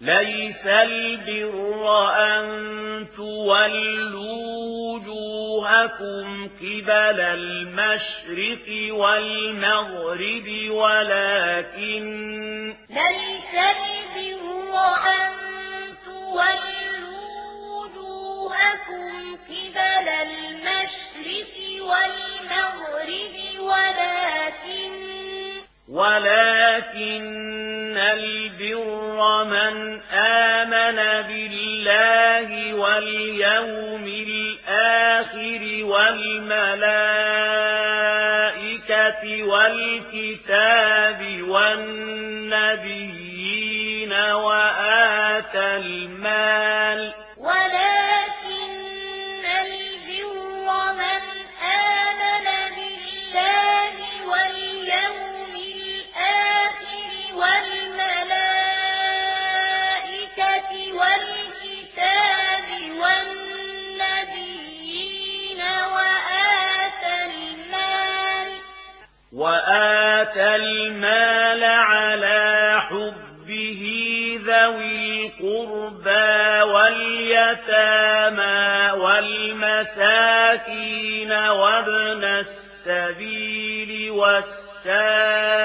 ليس البر أن تولوا وجوهكم كبل المشرق والمغرب ولكن ليس البر أن تولوا وجوهكم كبل المشرق والمغرب ولكن ولكن البر ومن آمن بالله واليوم الآخر والملائكة والكتاب والنبيين وآت المال وآتى المال على حبه ذوي القربى واليتامى والمساكين وابن السبيل وَالسَّائِلِينَ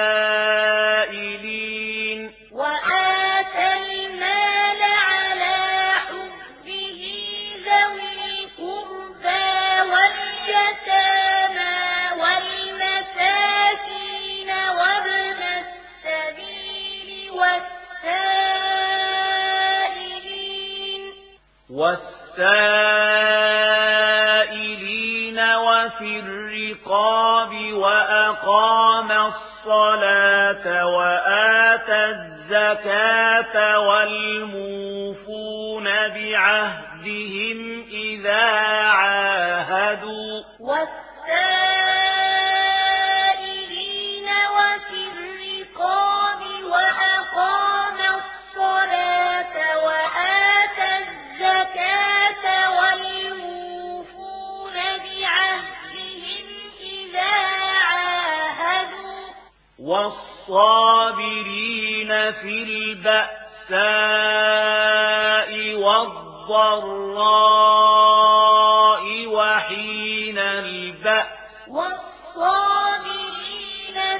السائلين وفي الرقاب وأقام الصلاة وآت الزكاة والموفون بعهدهم إذا عاهدوا الصابرين في البأساء والضراء وحين البأس. والصابرين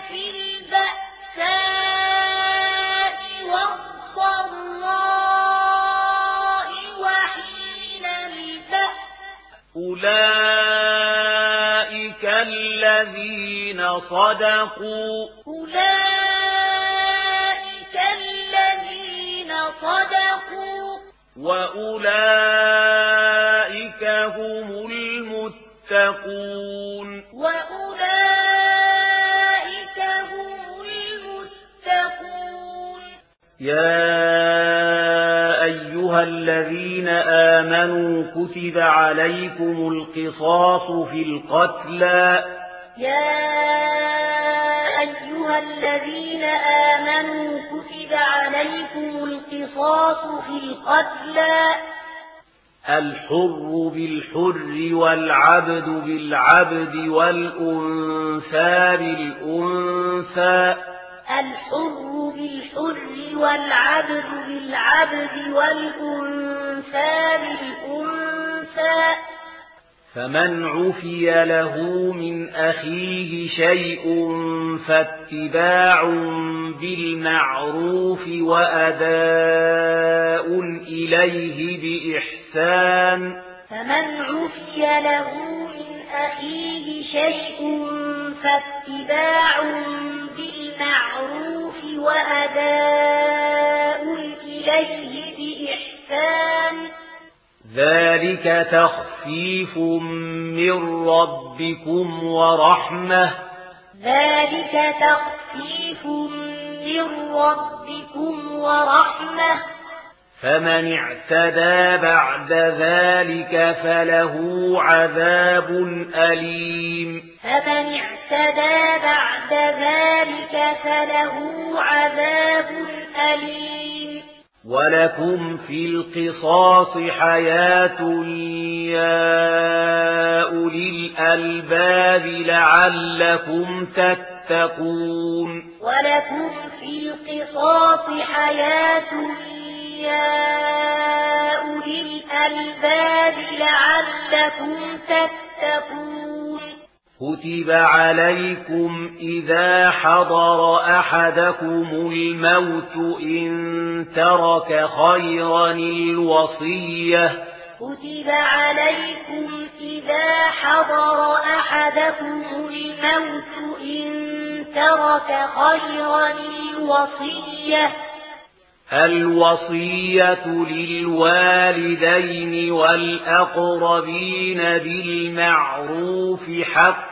في البأساء والضراء وحين البأس. أولئك الذين صدقوا. أولئك صدقوا وأولئك هم المتقون وأولئك هم المتقون يا أيها الذين آمنوا كتب عليكم القصاص في القتلى يا أيها الذين آمنوا كتب عليكم القصاص في القتلى الحر بالحر والعبد بالعبد والأنثى بالأنثى. الحر بالحر والعبد بالعبد والأنثى بالأنثى. فمن عفي له من أخيه شيء فاتباع بالمعروف وأداء إليه بإحسان. فمن عفي له من أخيه شيء فاتباع بالمعروف وأداء إليه بإحسان. ذلك تخفيف من ربكم ورحمة ذلك تخفيف من ربكم ورحمة فمن اعتدى بعد ذلك فله عذاب أليم فمن اعتدى بعد ذلك فله عذاب أليم وَلَكُمْ فِي الْقِصَاصِ حَيَاةٌ يَا أُولِي الْأَلْبَابِ لَعَلَّكُمْ تَتَّقُونَ وَلَكُمْ فِي الْقِصَاصِ حَيَاةٌ يَا أُولِي الْأَلْبَابِ لَعَلَّكُمْ تَتَّقُونَ كتب عليكم إذا حضر أحدكم الموت إن ترك خيرا الوصية كتب عليكم إذا حضر أحدكم الموت إن ترك خيرا الوصية الوصية للوالدين والأقربين بالمعروف حَقًّا